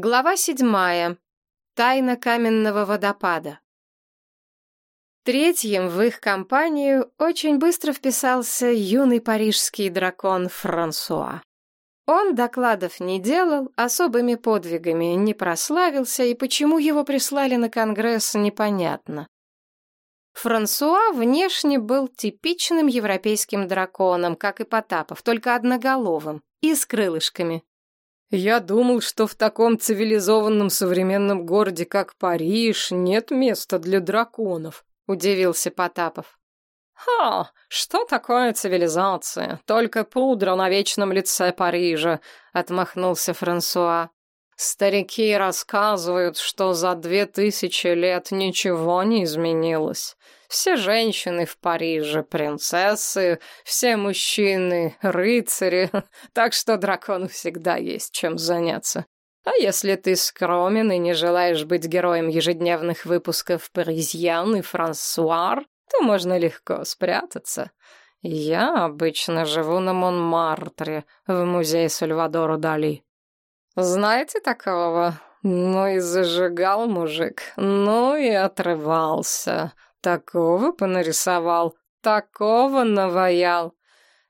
Глава седьмая. Тайна каменного водопада. Третьим в их компанию очень быстро вписался юный парижский дракон Франсуа. Он докладов не делал, особыми подвигами не прославился, и почему его прислали на конгресс, непонятно. Франсуа внешне был типичным европейским драконом, как и Потапов, только одноголовым и с крылышками. Я думал, что в таком цивилизованном современном городе, как Париж, нет места для драконов, удивился Потапов. «Ха, что такое цивилизация? Только пудра на вечном лице Парижа», — отмахнулся Франсуа. «Старики рассказывают, что за две тысячи лет ничего не изменилось. Все женщины в Париже — принцессы, все мужчины — рыцари, так что дракону всегда есть чем заняться. А если ты скромен и не желаешь быть героем ежедневных выпусков «Паризьян» и «Франсуар», то можно легко спрятаться. Я обычно живу на Монмартре, в музее Сальвадора Дали. Знаете такого? Ну и зажигал мужик, ну и отрывался. Такого понарисовал, такого наваял.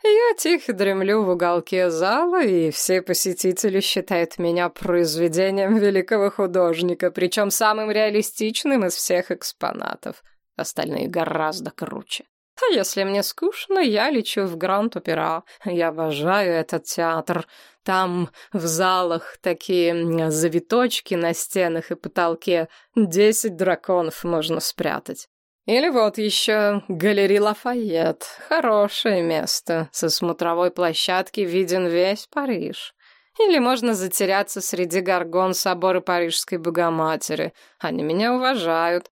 Я тихо дремлю в уголке зала, и все посетители считают меня произведением великого художника, причем самым реалистичным из всех экспонатов. Остальные гораздо круче. А если мне скучно, я лечу в Гранд-Опера. Я обожаю этот театр. Там в залах такие завиточки на стенах и потолке. Десять драконов можно спрятать. Или вот еще галерея Лафайет. Хорошее место. Со смотровой площадки виден весь Париж. Или можно затеряться среди горгон собора Парижской Богоматери. Они меня уважают.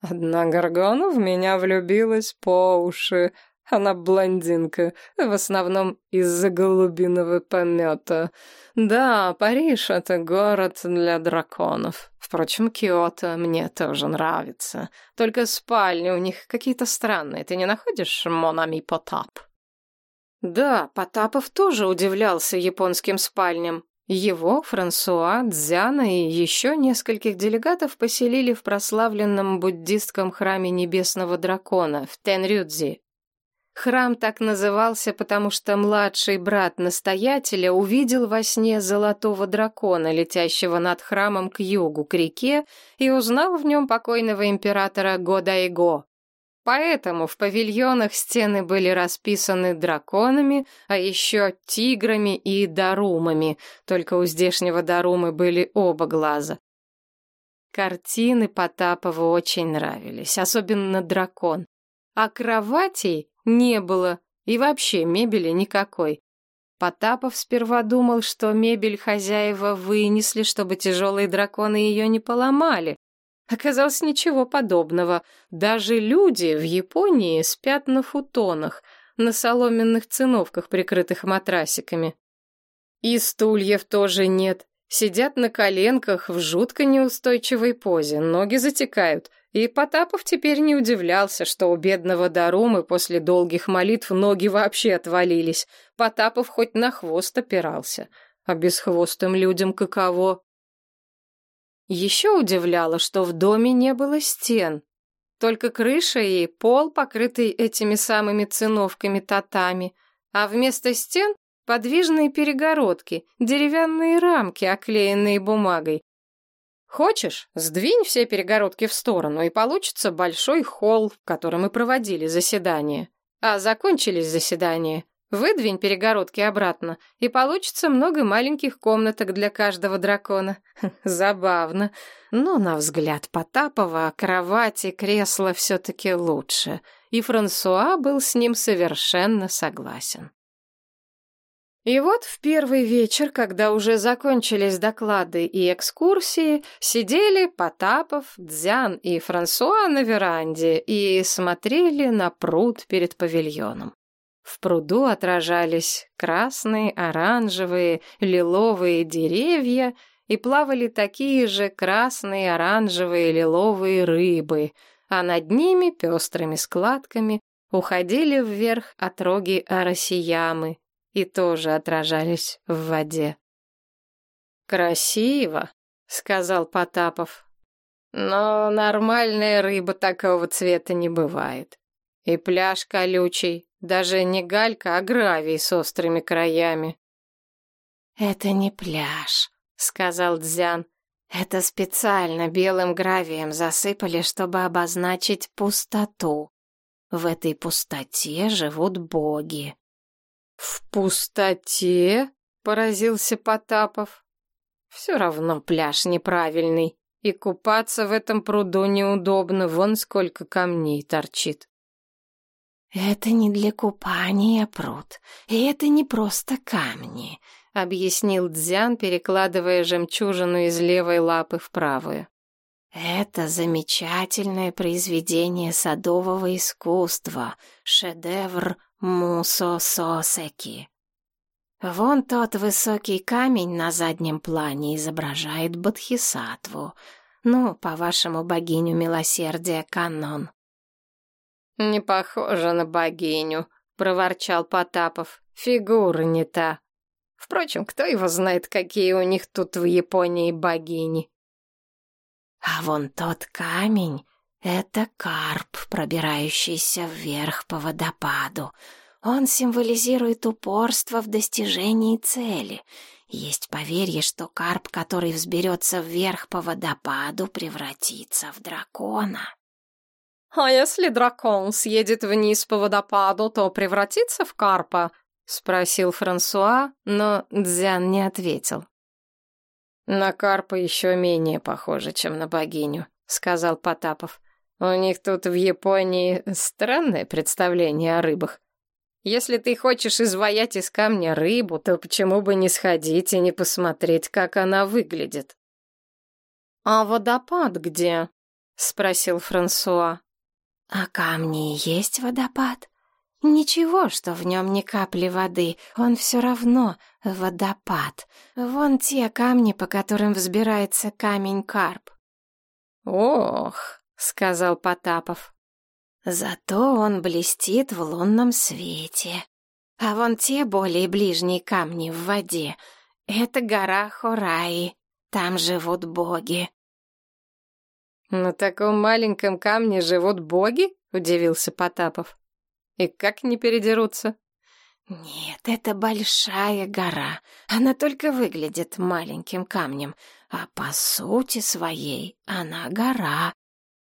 Одна горгона в меня влюбилась по уши. Она блондинка, в основном из-за голубиного помета. Да, Париж — это город для драконов. Впрочем, Киото мне тоже нравится. Только спальни у них какие-то странные. Ты не находишь, Монами Потап? Да, Потапов тоже удивлялся японским спальням. Его, Франсуа, Дзяна и еще нескольких делегатов поселили в прославленном буддистском храме Небесного Дракона в Тенрюдзи, Храм так назывался, потому что младший брат настоятеля увидел во сне золотого дракона, летящего над храмом к югу, к реке, и узнал в нем покойного императора Годайго. Поэтому в павильонах стены были расписаны драконами, а еще тиграми и дарумами, только у здешнего дарумы были оба глаза. Картины Потапову очень нравились, особенно дракон. А кроватей не было, и вообще мебели никакой. Потапов сперва думал, что мебель хозяева вынесли, чтобы тяжелые драконы ее не поломали. Оказалось, ничего подобного. Даже люди в Японии спят на футонах, на соломенных циновках, прикрытых матрасиками. И стульев тоже нет. Сидят на коленках в жутко неустойчивой позе, ноги затекают. И Потапов теперь не удивлялся, что у бедного Дарумы после долгих молитв ноги вообще отвалились. Потапов хоть на хвост опирался. А бесхвостым людям каково? Еще удивляло, что в доме не было стен. Только крыша и пол, покрытый этими самыми циновками татами. А вместо стен подвижные перегородки, деревянные рамки, оклеенные бумагой, Хочешь, сдвинь все перегородки в сторону, и получится большой холл, в котором мы проводили заседание. А закончились заседания. Выдвинь перегородки обратно, и получится много маленьких комнаток для каждого дракона. Забавно. Но, на взгляд Потапова, кровати, кресла все-таки лучше. И Франсуа был с ним совершенно согласен. И вот в первый вечер, когда уже закончились доклады и экскурсии, сидели Потапов, Дзян и Франсуа на веранде и смотрели на пруд перед павильоном. В пруду отражались красные, оранжевые, лиловые деревья и плавали такие же красные, оранжевые, лиловые рыбы, а над ними пестрыми складками уходили вверх отроги Арасиямы, и тоже отражались в воде. «Красиво», сказал Потапов. Но нормальная рыба такого цвета не бывает. И пляж колючий, даже не галька, а гравий с острыми краями. «Это не пляж», — сказал Дзян. «Это специально белым гравием засыпали, чтобы обозначить пустоту. В этой пустоте живут боги». «В пустоте?» — поразился Потапов. «Все равно пляж неправильный, и купаться в этом пруду неудобно, вон сколько камней торчит». «Это не для купания пруд, и это не просто камни», — объяснил Дзян, перекладывая жемчужину из левой лапы в правую. «Это замечательное произведение садового искусства, шедевр Мусо Сосеки. Вон тот высокий камень на заднем плане изображает Бодхисаттву, ну, по-вашему, богиню милосердия Канон. «Не похоже на богиню», — проворчал Потапов. «Фигура не та. Впрочем, кто его знает, какие у них тут в Японии богини?» «А вон тот камень — это карп, пробирающийся вверх по водопаду. Он символизирует упорство в достижении цели. Есть поверье, что карп, который взберется вверх по водопаду, превратится в дракона». «А если дракон съедет вниз по водопаду, то превратится в карпа?» — спросил Франсуа, но Дзян не ответил. «На карпа еще менее похоже, чем на богиню», — сказал Потапов. «У них тут в Японии странное представление о рыбах. Если ты хочешь изваять из камня рыбу, то почему бы не сходить и не посмотреть, как она выглядит?» «А водопад где?» — спросил Франсуа. А камни есть водопад? Ничего, что в нем ни капли воды, он все равно водопад. Вон те камни, по которым взбирается камень карп. Ох, сказал Потапов. Зато он блестит в лунном свете. А вон те более ближние камни в воде — это гора Хораи. Там живут боги. «На таком маленьком камне живут боги?» — удивился Потапов. «И как не передерутся?» «Нет, это большая гора. Она только выглядит маленьким камнем, а по сути своей она гора.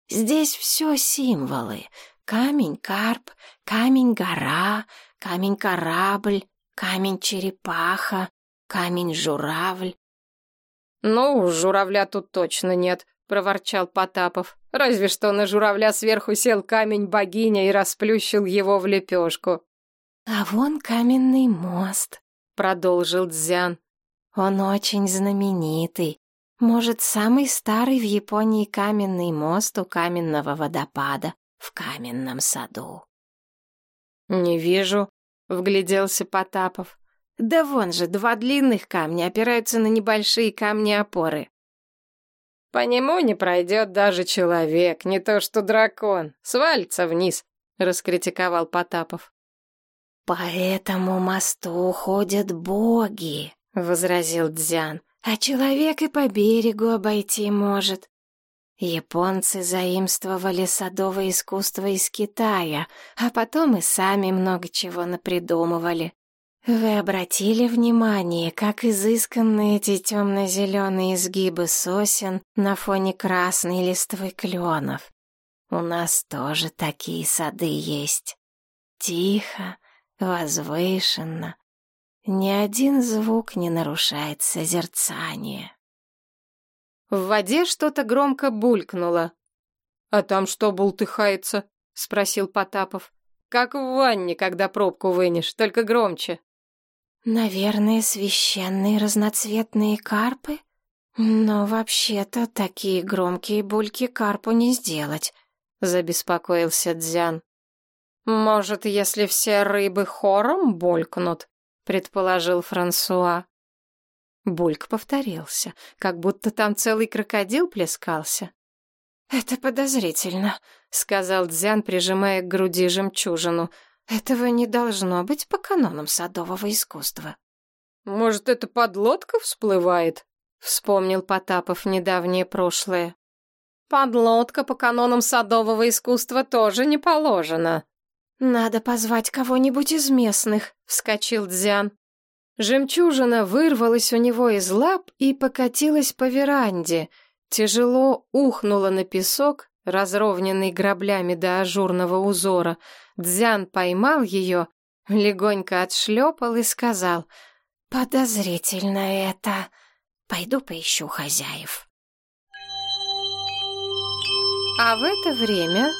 Здесь все символы. Камень-карп, камень-гора, камень-корабль, камень-черепаха, камень-журавль». «Ну, журавля тут точно нет», проворчал Потапов. Разве что на журавля сверху сел камень богиня и расплющил его в лепешку. А вон каменный мост, продолжил Дзян. Он очень знаменитый. Может, самый старый в Японии каменный мост у каменного водопада в каменном саду. Не вижу, вгляделся Потапов. Да вон же, два длинных камня опираются на небольшие камни-опоры. По нему не пройдет даже человек, не то что дракон. Свалится вниз, раскритиковал Потапов. По этому мосту ходят боги, возразил Дзян. А человек и по берегу обойти может. Японцы заимствовали садовое искусство из Китая, а потом и сами много чего напридумывали. Вы обратили внимание, как изысканны эти темно-зеленые изгибы сосен на фоне красной листвы кленов? У нас тоже такие сады есть. Тихо, возвышенно. Ни один звук не нарушает созерцание. В воде что-то громко булькнуло. «А там что бултыхается?» — спросил Потапов. «Как в ванне, когда пробку вынешь, только громче». Наверное, священные разноцветные карпы? Но вообще-то такие громкие бульки карпу не сделать, забеспокоился Дзян. Может, если все рыбы хором булькнут, предположил Франсуа. Бульк повторился, как будто там целый крокодил плескался. «Это подозрительно», — сказал Дзян, прижимая к груди жемчужину. Этого не должно быть по канонам садового искусства. Может, это подлодка всплывает? вспомнил Потапов недавнее прошлое. Подлодка по канонам садового искусства тоже не положена. Надо позвать кого-нибудь из местных, вскочил Дзян. Жемчужина вырвалась у него из лап и покатилась по веранде. Тяжело ухнула на песок, разровненный граблями до ажурного узора. Дзян поймал ее, легонько отшлепал и сказал, «Подозрительно это. Пойду поищу хозяев». А в это время...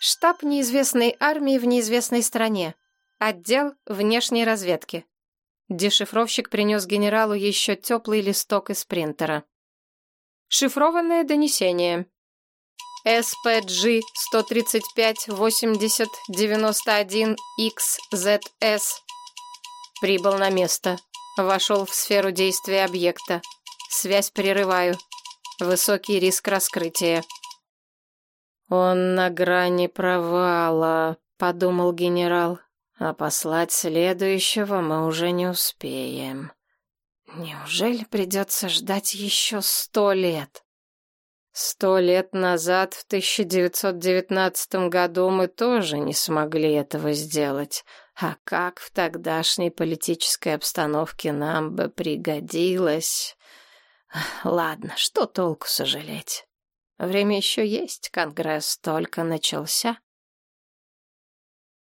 Штаб неизвестной армии в неизвестной стране. Отдел внешней разведки. Дешифровщик принес генералу еще теплый листок из принтера. Шифрованное донесение. SPG 135-80-91-XZS. Прибыл на место. Вошел в сферу действия объекта. Связь прерываю. Высокий риск раскрытия. «Он на грани провала», — подумал генерал а послать следующего мы уже не успеем. Неужели придется ждать еще сто лет? Сто лет назад, в 1919 году, мы тоже не смогли этого сделать. А как в тогдашней политической обстановке нам бы пригодилось... Ладно, что толку сожалеть? Время еще есть, Конгресс только начался.